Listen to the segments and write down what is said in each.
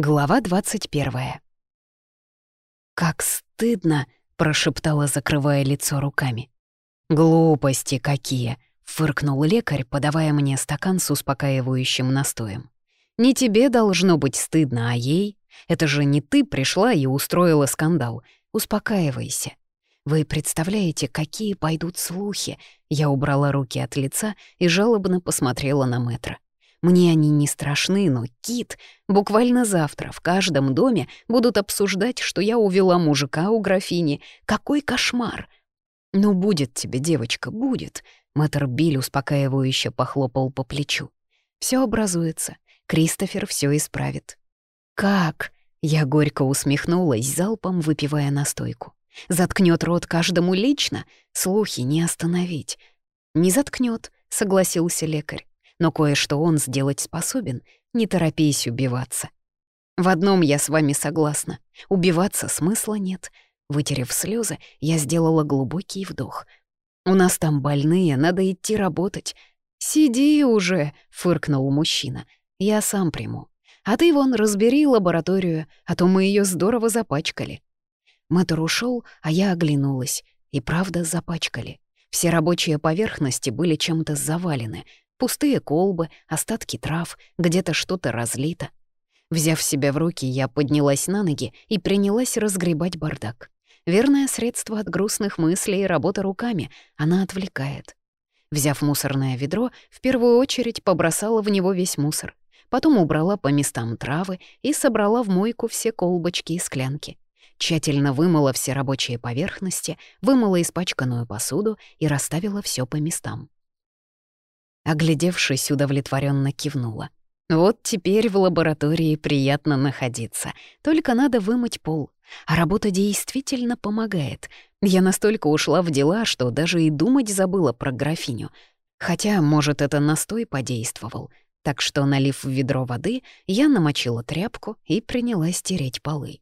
Глава 21. «Как стыдно!» — прошептала, закрывая лицо руками. «Глупости какие!» — фыркнул лекарь, подавая мне стакан с успокаивающим настоем. «Не тебе должно быть стыдно, а ей. Это же не ты пришла и устроила скандал. Успокаивайся. Вы представляете, какие пойдут слухи?» Я убрала руки от лица и жалобно посмотрела на Мэтра. Мне они не страшны, но Кит буквально завтра в каждом доме будут обсуждать, что я увела мужика у графини. Какой кошмар! Ну, будет тебе, девочка, будет. Мэтр Биль успокаивающе похлопал по плечу. Все образуется. Кристофер все исправит. Как? Я горько усмехнулась, залпом выпивая настойку. Заткнет рот каждому лично, слухи не остановить. Не заткнет, согласился лекарь но кое-что он сделать способен. Не торопись убиваться. В одном я с вами согласна. Убиваться смысла нет. Вытерев слезы, я сделала глубокий вдох. У нас там больные, надо идти работать. «Сиди уже», — фыркнул мужчина. «Я сам приму. А ты вон разбери лабораторию, а то мы ее здорово запачкали». Мэтр ушел, а я оглянулась. И правда запачкали. Все рабочие поверхности были чем-то завалены. Пустые колбы, остатки трав, где-то что-то разлито. Взяв себя в руки, я поднялась на ноги и принялась разгребать бардак. Верное средство от грустных мыслей работа руками, она отвлекает. Взяв мусорное ведро, в первую очередь побросала в него весь мусор. Потом убрала по местам травы и собрала в мойку все колбочки и склянки. Тщательно вымыла все рабочие поверхности, вымыла испачканную посуду и расставила все по местам. Оглядевшись, удовлетворенно кивнула. Вот теперь в лаборатории приятно находиться. Только надо вымыть пол. А работа действительно помогает. Я настолько ушла в дела, что даже и думать забыла про графиню. Хотя, может, это настой подействовал. Так что, налив в ведро воды, я намочила тряпку и принялась тереть полы.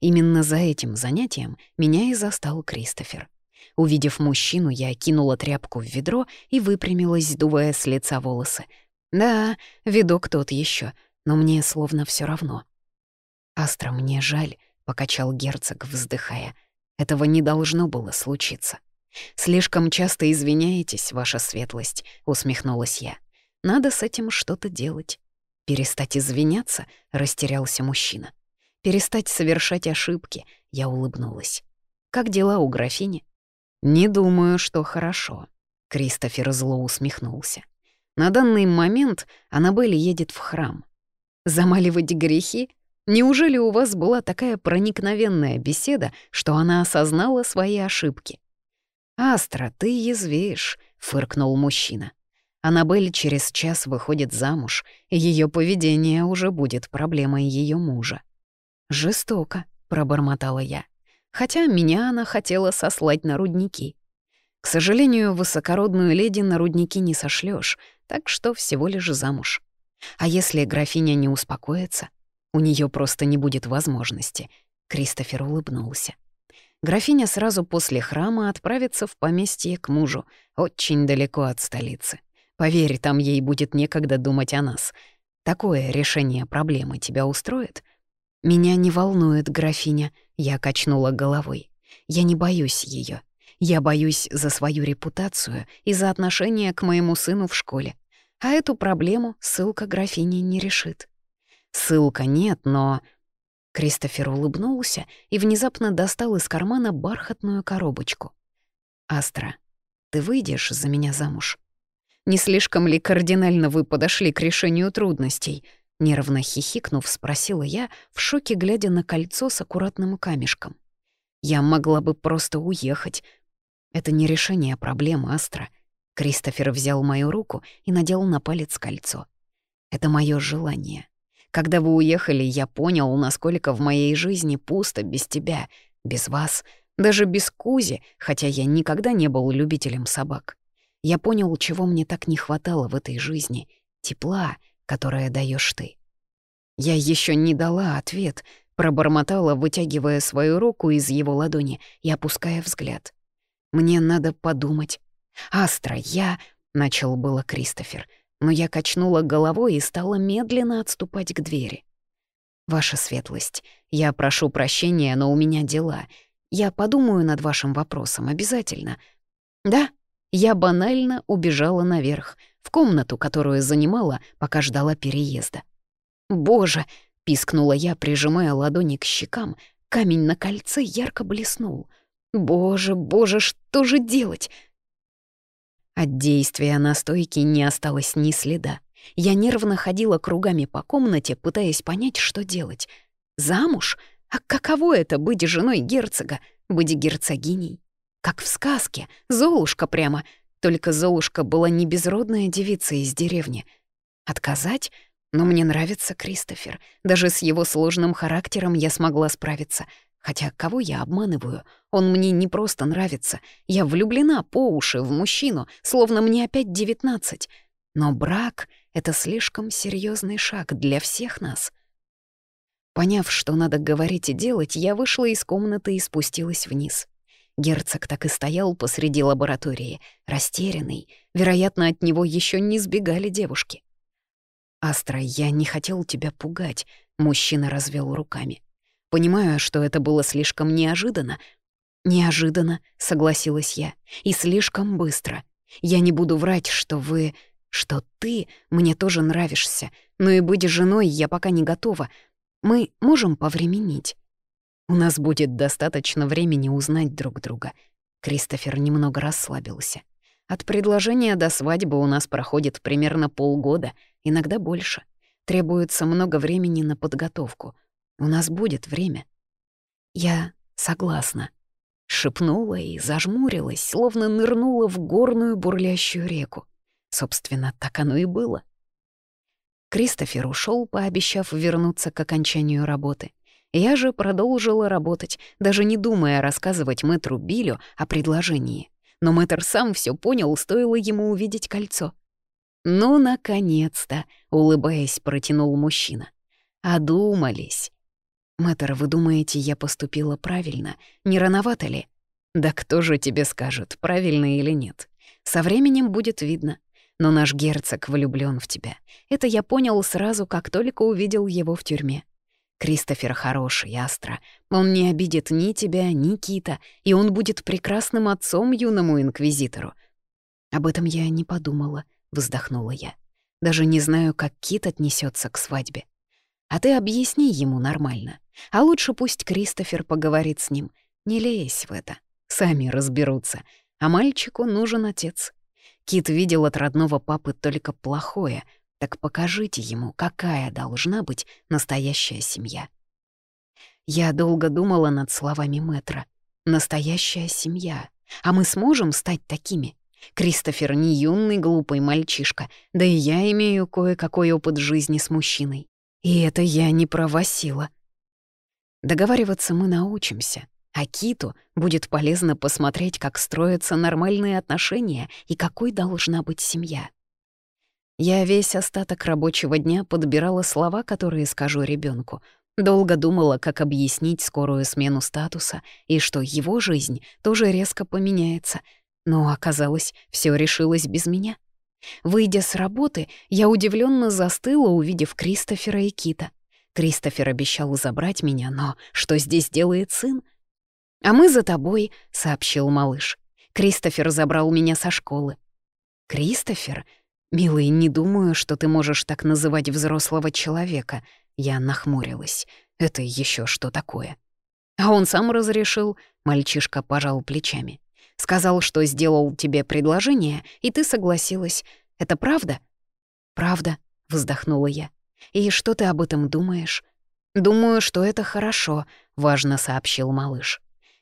Именно за этим занятием меня и застал Кристофер. Увидев мужчину, я кинула тряпку в ведро и выпрямилась, сдувая с лица волосы. Да, видок тот еще, но мне словно все равно. «Астра, мне жаль», — покачал герцог, вздыхая. «Этого не должно было случиться». «Слишком часто извиняетесь, ваша светлость», — усмехнулась я. «Надо с этим что-то делать». «Перестать извиняться?» — растерялся мужчина. «Перестать совершать ошибки», — я улыбнулась. «Как дела у графини?» «Не думаю, что хорошо», — Кристофер зло усмехнулся. «На данный момент Аннабель едет в храм. Замаливать грехи? Неужели у вас была такая проникновенная беседа, что она осознала свои ошибки?» «Астра, ты язвишь», — фыркнул мужчина. Аннабель через час выходит замуж, и ее поведение уже будет проблемой ее мужа. «Жестоко», — пробормотала я хотя меня она хотела сослать на рудники. К сожалению, высокородную леди на рудники не сошлёшь, так что всего лишь замуж. А если графиня не успокоится, у неё просто не будет возможности. Кристофер улыбнулся. Графиня сразу после храма отправится в поместье к мужу, очень далеко от столицы. Поверь, там ей будет некогда думать о нас. Такое решение проблемы тебя устроит? Меня не волнует графиня, я качнула головой. Я не боюсь ее. Я боюсь за свою репутацию и за отношение к моему сыну в школе. А эту проблему ссылка графини не решит. Ссылка нет, но... Кристофер улыбнулся и внезапно достал из кармана бархатную коробочку. «Астра, ты выйдешь за меня замуж?» «Не слишком ли кардинально вы подошли к решению трудностей?» Нервно хихикнув, спросила я, в шоке глядя на кольцо с аккуратным камешком. Я могла бы просто уехать. Это не решение проблемы, Астра. Кристофер взял мою руку и надел на палец кольцо. Это мое желание. Когда вы уехали, я понял, насколько в моей жизни пусто без тебя, без вас, даже без Кузи, хотя я никогда не был любителем собак. Я понял, чего мне так не хватало в этой жизни — тепла, которое даешь ты. Я еще не дала ответ, пробормотала, вытягивая свою руку из его ладони и опуская взгляд. «Мне надо подумать». «Астра, я...» — начал было Кристофер, но я качнула головой и стала медленно отступать к двери. «Ваша светлость, я прошу прощения, но у меня дела. Я подумаю над вашим вопросом обязательно». «Да», я банально убежала наверх, в комнату, которую занимала, пока ждала переезда. «Боже!» — пискнула я, прижимая ладони к щекам. Камень на кольце ярко блеснул. «Боже, боже, что же делать?» От действия настойки не осталось ни следа. Я нервно ходила кругами по комнате, пытаясь понять, что делать. Замуж? А каково это — быть женой герцога, быть герцогиней? Как в сказке, Золушка прямо. Только Золушка была не безродная девица из деревни. Отказать? Но мне нравится Кристофер. Даже с его сложным характером я смогла справиться. Хотя кого я обманываю? Он мне не просто нравится. Я влюблена по уши в мужчину, словно мне опять девятнадцать. Но брак — это слишком серьезный шаг для всех нас. Поняв, что надо говорить и делать, я вышла из комнаты и спустилась вниз. Герцог так и стоял посреди лаборатории, растерянный. Вероятно, от него еще не сбегали девушки. «Астра, я не хотел тебя пугать», — мужчина развел руками. Понимаю, что это было слишком неожиданно. «Неожиданно», — согласилась я, — «и слишком быстро. Я не буду врать, что вы... что ты мне тоже нравишься, но и быть женой я пока не готова. Мы можем повременить». У нас будет достаточно времени узнать друг друга. Кристофер немного расслабился. От предложения до свадьбы у нас проходит примерно полгода, иногда больше. Требуется много времени на подготовку. У нас будет время. Я согласна. Шепнула и зажмурилась, словно нырнула в горную бурлящую реку. Собственно, так оно и было. Кристофер ушел, пообещав вернуться к окончанию работы. Я же продолжила работать, даже не думая рассказывать мэтру Билю о предложении. Но мэтр сам все понял, стоило ему увидеть кольцо. «Ну, наконец-то!» — улыбаясь, протянул мужчина. «Одумались!» «Мэтр, вы думаете, я поступила правильно? Не рановато ли?» «Да кто же тебе скажет, правильно или нет? Со временем будет видно. Но наш герцог влюблён в тебя. Это я понял сразу, как только увидел его в тюрьме. Кристофер хороший, Астра. Он не обидит ни тебя, ни Кита, и он будет прекрасным отцом юному инквизитору. Об этом я не подумала, вздохнула я. Даже не знаю, как Кит отнесется к свадьбе. А ты объясни ему нормально. А лучше пусть Кристофер поговорит с ним. Не лезь в это. Сами разберутся. А мальчику нужен отец. Кит видел от родного папы только плохое — так покажите ему, какая должна быть настоящая семья. Я долго думала над словами Мэтра. Настоящая семья. А мы сможем стать такими? Кристофер не юный глупый мальчишка, да и я имею кое-какой опыт жизни с мужчиной. И это я не про Васила. Договариваться мы научимся, а Киту будет полезно посмотреть, как строятся нормальные отношения и какой должна быть семья. Я весь остаток рабочего дня подбирала слова, которые скажу ребенку. Долго думала, как объяснить скорую смену статуса и что его жизнь тоже резко поменяется. Но оказалось, все решилось без меня. Выйдя с работы, я удивленно застыла, увидев Кристофера и Кита. Кристофер обещал забрать меня, но что здесь делает сын? «А мы за тобой», — сообщил малыш. Кристофер забрал меня со школы. Кристофер «Милый, не думаю, что ты можешь так называть взрослого человека». Я нахмурилась. «Это еще что такое?» «А он сам разрешил», — мальчишка пожал плечами. «Сказал, что сделал тебе предложение, и ты согласилась. Это правда?» «Правда», — вздохнула я. «И что ты об этом думаешь?» «Думаю, что это хорошо», — важно сообщил малыш.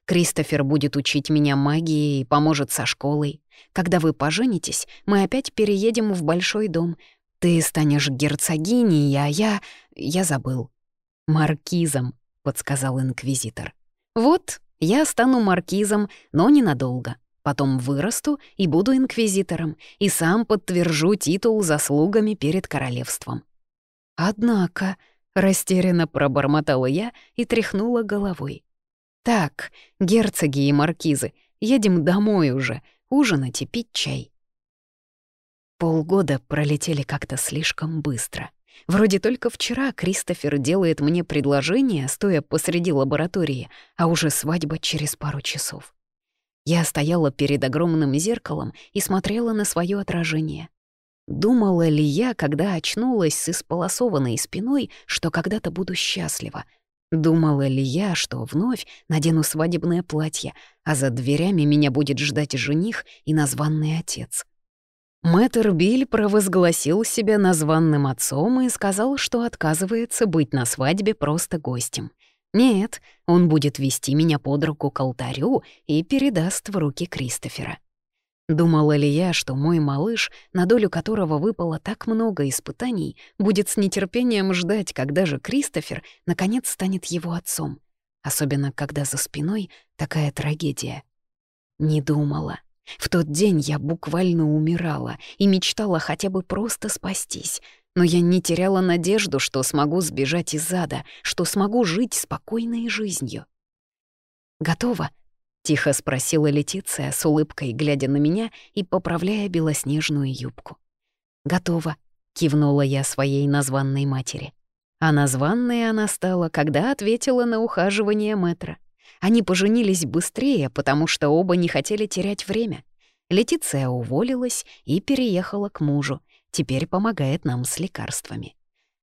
«Кристофер будет учить меня магии и поможет со школой. Когда вы поженитесь, мы опять переедем в большой дом. Ты станешь герцогиней, а я... я забыл». «Маркизом», — подсказал инквизитор. «Вот, я стану маркизом, но ненадолго. Потом вырасту и буду инквизитором, и сам подтвержу титул заслугами перед королевством». «Однако», — растерянно пробормотала я и тряхнула головой. «Так, герцоги и маркизы, едем домой уже ужинать и пить чай. Полгода пролетели как-то слишком быстро. Вроде только вчера Кристофер делает мне предложение, стоя посреди лаборатории, а уже свадьба через пару часов. Я стояла перед огромным зеркалом и смотрела на свое отражение. Думала ли я, когда очнулась с исполосованной спиной, что когда-то буду счастлива? Думала ли я, что вновь надену свадебное платье, а за дверями меня будет ждать жених и названный отец? Мэтр Биль провозгласил себя названным отцом и сказал, что отказывается быть на свадьбе просто гостем. Нет, он будет вести меня под руку к алтарю и передаст в руки Кристофера. Думала ли я, что мой малыш, на долю которого выпало так много испытаний, будет с нетерпением ждать, когда же Кристофер наконец станет его отцом, особенно когда за спиной такая трагедия? Не думала. В тот день я буквально умирала и мечтала хотя бы просто спастись, но я не теряла надежду, что смогу сбежать из ада, что смогу жить спокойной жизнью. «Готово?» — тихо спросила Летиция с улыбкой, глядя на меня и поправляя белоснежную юбку. «Готово», — кивнула я своей названной матери. А названной она стала, когда ответила на ухаживание мэтра. Они поженились быстрее, потому что оба не хотели терять время. Летиция уволилась и переехала к мужу, теперь помогает нам с лекарствами.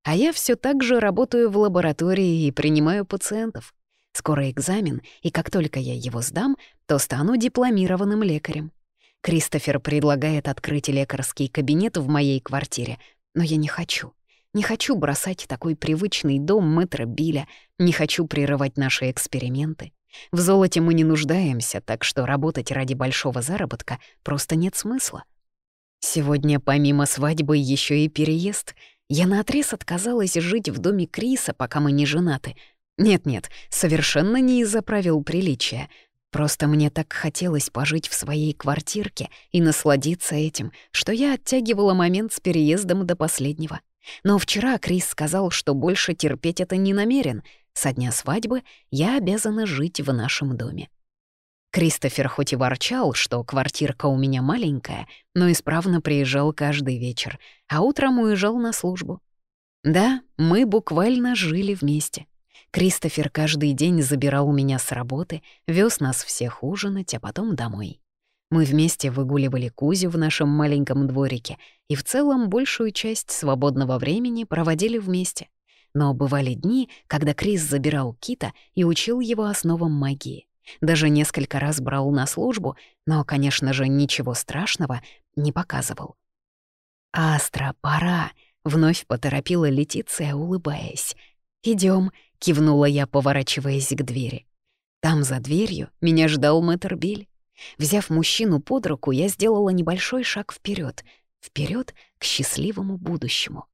А я все так же работаю в лаборатории и принимаю пациентов. Скоро экзамен, и как только я его сдам, то стану дипломированным лекарем. Кристофер предлагает открыть лекарский кабинет в моей квартире, но я не хочу. Не хочу бросать такой привычный дом мэтра Биля, не хочу прерывать наши эксперименты. В золоте мы не нуждаемся, так что работать ради большого заработка просто нет смысла. Сегодня помимо свадьбы еще и переезд. Я наотрез отказалась жить в доме Криса, пока мы не женаты — нет-нет, совершенно не из-за правил приличия. Просто мне так хотелось пожить в своей квартирке и насладиться этим, что я оттягивала момент с переездом до последнего. Но вчера Крис сказал, что больше терпеть это не намерен. Со дня свадьбы я обязана жить в нашем доме. Кристофер хоть и ворчал, что квартирка у меня маленькая, но исправно приезжал каждый вечер, а утром уезжал на службу. Да, мы буквально жили вместе. Кристофер каждый день забирал меня с работы, вез нас всех ужинать, а потом домой. Мы вместе выгуливали Кузю в нашем маленьком дворике и в целом большую часть свободного времени проводили вместе. Но бывали дни, когда Крис забирал Кита и учил его основам магии. Даже несколько раз брал на службу, но, конечно же, ничего страшного не показывал. «Астра, пора!» — вновь поторопила Летиция, улыбаясь. Идем, кивнула я, поворачиваясь к двери. Там, за дверью, меня ждал мэтр Биль. Взяв мужчину под руку, я сделала небольшой шаг вперед, вперед к счастливому будущему.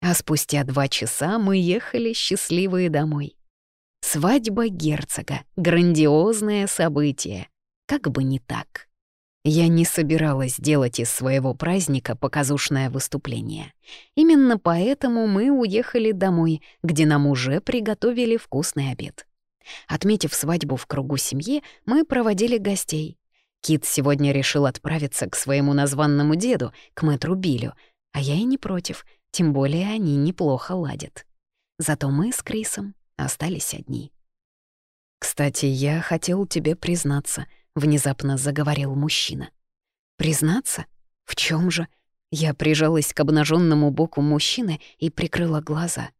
А спустя два часа мы ехали счастливые домой. Свадьба герцога — грандиозное событие. Как бы не так. Я не собиралась делать из своего праздника показушное выступление. Именно поэтому мы уехали домой, где нам уже приготовили вкусный обед. Отметив свадьбу в кругу семьи, мы проводили гостей. Кит сегодня решил отправиться к своему названному деду, к мэтру Билю, а я и не против, тем более они неплохо ладят. Зато мы с Крисом остались одни. «Кстати, я хотел тебе признаться», — внезапно заговорил мужчина. «Признаться? В чем же?» Я прижалась к обнаженному боку мужчины и прикрыла глаза.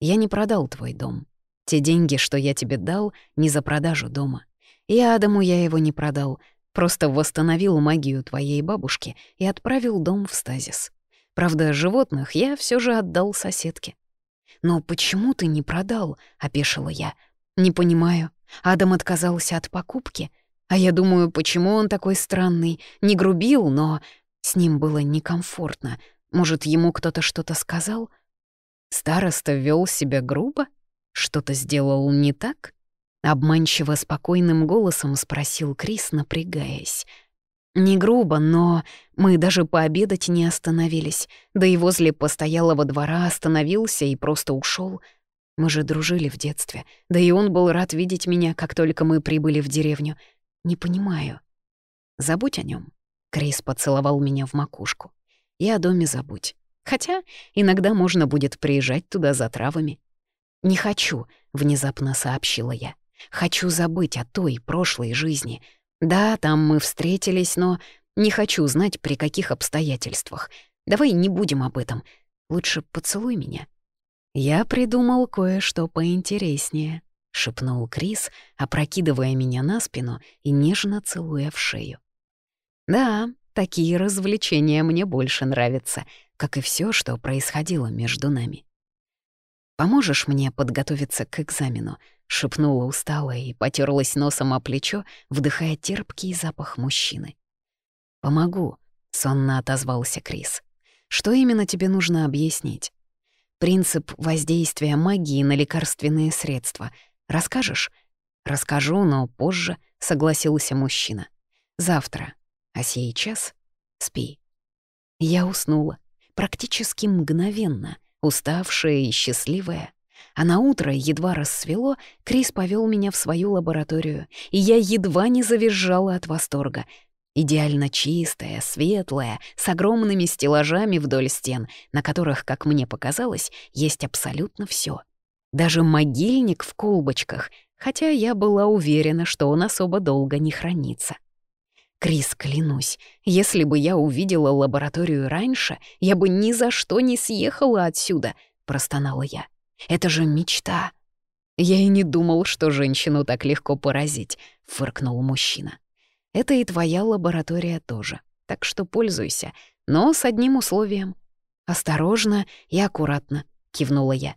«Я не продал твой дом. Те деньги, что я тебе дал, не за продажу дома. И Адаму я его не продал, просто восстановил магию твоей бабушки и отправил дом в стазис. Правда, животных я все же отдал соседке». «Но почему ты не продал?» — опешила я. «Не понимаю. Адам отказался от покупки. А я думаю, почему он такой странный, не грубил, но с ним было некомфортно. Может, ему кто-то что-то сказал? Староста вел себя грубо? Что-то сделал не так? Обманчиво спокойным голосом спросил Крис, напрягаясь. Не грубо, но мы даже пообедать не остановились, да и возле постоялого двора остановился и просто ушел. Мы же дружили в детстве, да и он был рад видеть меня, как только мы прибыли в деревню. Не понимаю. Забудь о нем. Крис поцеловал меня в макушку. И о доме забудь. Хотя иногда можно будет приезжать туда за травами. «Не хочу», — внезапно сообщила я. «Хочу забыть о той прошлой жизни. Да, там мы встретились, но не хочу знать, при каких обстоятельствах. Давай не будем об этом. Лучше поцелуй меня». «Я придумал кое-что поинтереснее», — шепнул Крис, опрокидывая меня на спину и нежно целуя в шею. «Да, такие развлечения мне больше нравятся, как и все, что происходило между нами». «Поможешь мне подготовиться к экзамену?» — шепнула устало и потерлась носом о плечо, вдыхая терпкий запах мужчины. «Помогу», — сонно отозвался Крис. «Что именно тебе нужно объяснить?» «Принцип воздействия магии на лекарственные средства. Расскажешь?» «Расскажу, но позже», — согласился мужчина. «Завтра. А сейчас спи». Я уснула. Практически мгновенно, уставшая и счастливая. А на утро, едва рассвело, Крис повел меня в свою лабораторию, и я едва не завизжала от восторга — Идеально чистая, светлая, с огромными стеллажами вдоль стен, на которых, как мне показалось, есть абсолютно все. Даже могильник в колбочках, хотя я была уверена, что он особо долго не хранится. Крис, клянусь, если бы я увидела лабораторию раньше, я бы ни за что не съехала отсюда, простонала я. Это же мечта. Я и не думал, что женщину так легко поразить, фыркнул мужчина. Это и твоя лаборатория тоже, так что пользуйся, но с одним условием. Осторожно и аккуратно, кивнула я.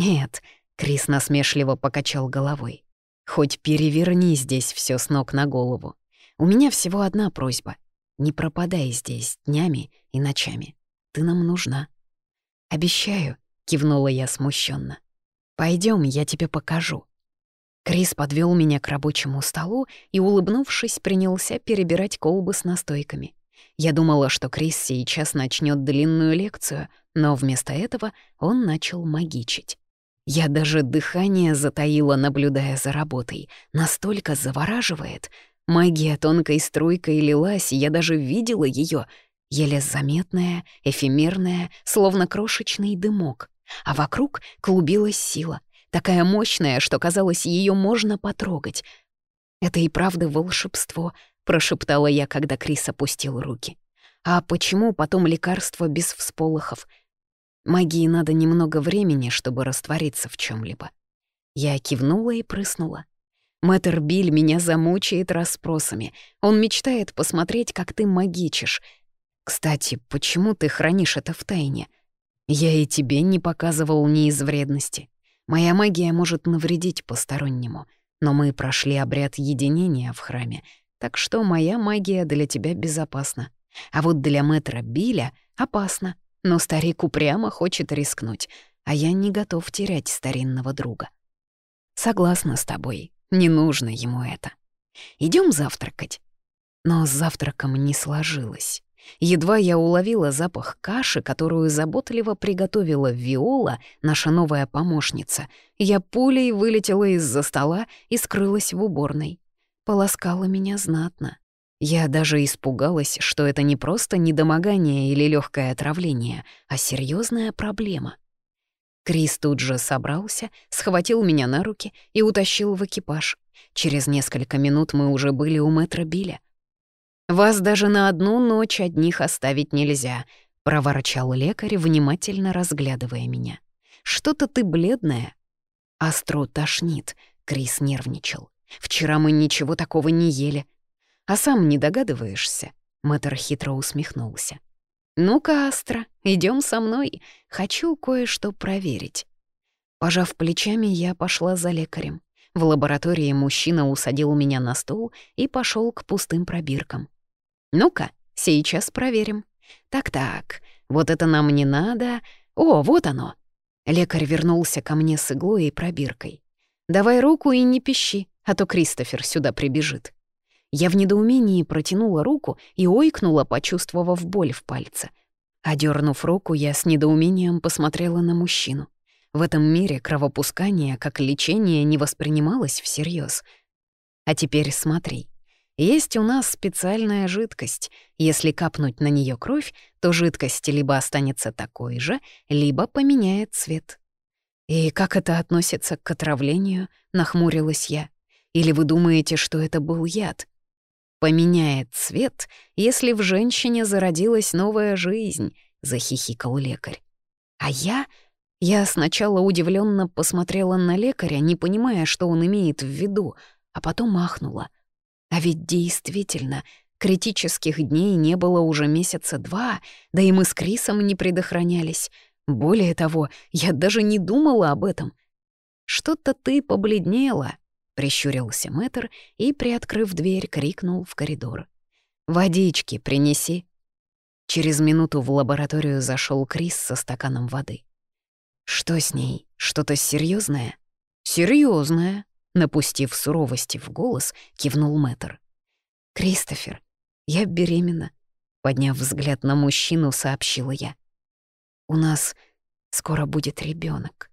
Нет, Крис насмешливо покачал головой. Хоть переверни здесь все с ног на голову. У меня всего одна просьба. Не пропадай здесь днями и ночами. Ты нам нужна. Обещаю, кивнула я смущенно. Пойдем, я тебе покажу. Крис подвел меня к рабочему столу и, улыбнувшись, принялся перебирать колбы с настойками. Я думала, что Крис сейчас начнет длинную лекцию, но вместо этого он начал магичить. Я даже дыхание затаила, наблюдая за работой. Настолько завораживает. Магия тонкой струйкой лилась, я даже видела ее, еле заметная, эфемерная, словно крошечный дымок. А вокруг клубилась сила — такая мощная, что казалось, ее можно потрогать. «Это и правда волшебство», — прошептала я, когда Крис опустил руки. «А почему потом лекарство без всполохов? Магии надо немного времени, чтобы раствориться в чем либо Я кивнула и прыснула. Мэтр Биль меня замучает расспросами. Он мечтает посмотреть, как ты магичишь. Кстати, почему ты хранишь это в тайне? Я и тебе не показывал ни из вредности. Моя магия может навредить постороннему, но мы прошли обряд единения в храме, так что моя магия для тебя безопасна. А вот для мэтра Биля опасно, но старик упрямо хочет рискнуть, а я не готов терять старинного друга. Согласна с тобой, не нужно ему это. Идем завтракать. Но с завтраком не сложилось. Едва я уловила запах каши, которую заботливо приготовила Виола, наша новая помощница, я пулей вылетела из-за стола и скрылась в уборной. Полоскала меня знатно. Я даже испугалась, что это не просто недомогание или легкое отравление, а серьезная проблема. Крис тут же собрался, схватил меня на руки и утащил в экипаж. Через несколько минут мы уже были у мэтра Билля. «Вас даже на одну ночь одних оставить нельзя», — проворчал лекарь, внимательно разглядывая меня. «Что-то ты бледная». «Астро тошнит», — Крис нервничал. «Вчера мы ничего такого не ели». «А сам не догадываешься?» — Мэтр хитро усмехнулся. «Ну-ка, Астра, идем со мной. Хочу кое-что проверить». Пожав плечами, я пошла за лекарем. В лаборатории мужчина усадил меня на стул и пошел к пустым пробиркам. Ну-ка, сейчас проверим. Так-так, вот это нам не надо. О, вот оно. Лекарь вернулся ко мне с иглой и пробиркой. «Давай руку и не пищи, а то Кристофер сюда прибежит». Я в недоумении протянула руку и ойкнула, почувствовав боль в пальце. Одернув руку, я с недоумением посмотрела на мужчину. В этом мире кровопускание как лечение не воспринималось всерьез. А теперь смотри. Есть у нас специальная жидкость. Если капнуть на нее кровь, то жидкость либо останется такой же, либо поменяет цвет. «И как это относится к отравлению?» — нахмурилась я. «Или вы думаете, что это был яд?» «Поменяет цвет, если в женщине зародилась новая жизнь», — захихикал лекарь. А я... Я сначала удивленно посмотрела на лекаря, не понимая, что он имеет в виду, а потом махнула — а ведь действительно, критических дней не было уже месяца два, да и мы с Крисом не предохранялись. Более того, я даже не думала об этом. «Что-то ты побледнела», — прищурился мэтр и, приоткрыв дверь, крикнул в коридор. «Водички принеси». Через минуту в лабораторию зашел Крис со стаканом воды. «Что с ней? Что-то серьезное? Серьезное, Напустив суровости в голос, кивнул мэтр. «Кристофер, я беременна», — подняв взгляд на мужчину, сообщила я. «У нас скоро будет ребенок.